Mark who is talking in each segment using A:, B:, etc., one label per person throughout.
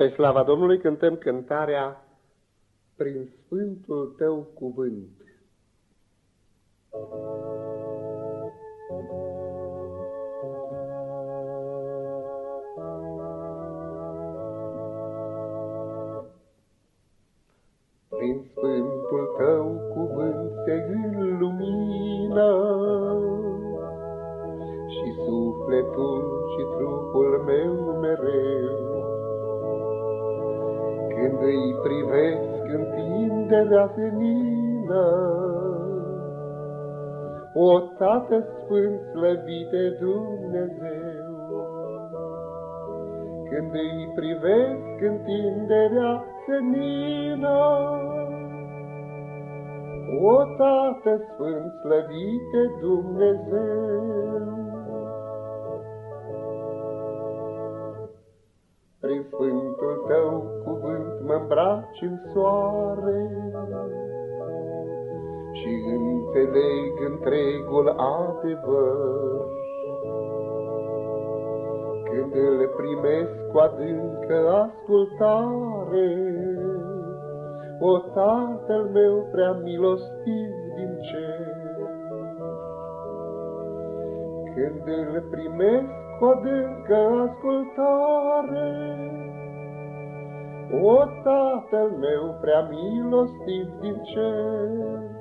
A: Spre slava Domnului cântăm cântarea Prin Sfântul Tău cuvânt. Prin Sfântul Tău cuvânt se lumină când îi privesc întinderea senină. O Tată Sfânt slăvite Dumnezeu, Când îi privesc întinderea senină, O Tată Sfânt slăvite Dumnezeu, îmbraci în soare și înțeleg întregul adevăr. Când îl primesc cu adâncă ascultare, o Tatăl meu prea milostiv din cer. Când îl primesc cu adâncă ascultare. O, Tatăl meu prea milostiv din cer,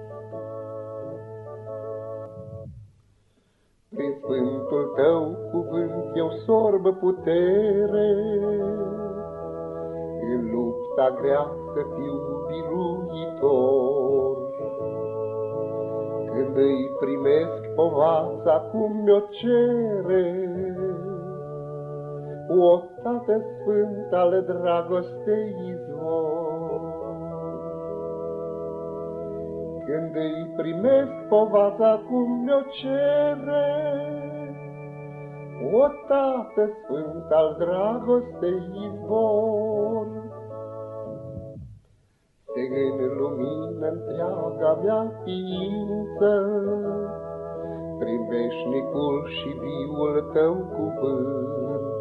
A: Prin Sfântul Tău cuvânt eu sorbă putere, În lupta grea să fiu biruitor. Când îi primesc povața cum mi-o cere, o Tată Sfânt ale dragostei izvor. Când îi primesc povața cum mi-o cere, o Tată Sfânt al dragostei izvor. Se în lumină întreaga mea ființă, prin veșnicul și viul tău cuvânt.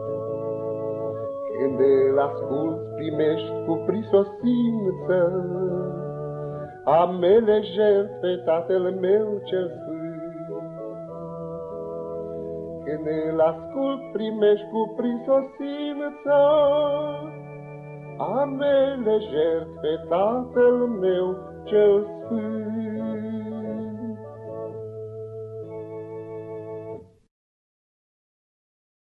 A: Când îl ascult, primești cu prisosință amele jertfe Tatăl meu cel Sfânt. Când îl ascult, primești cu prisosință amele jertfe Tatăl meu cel Sfânt.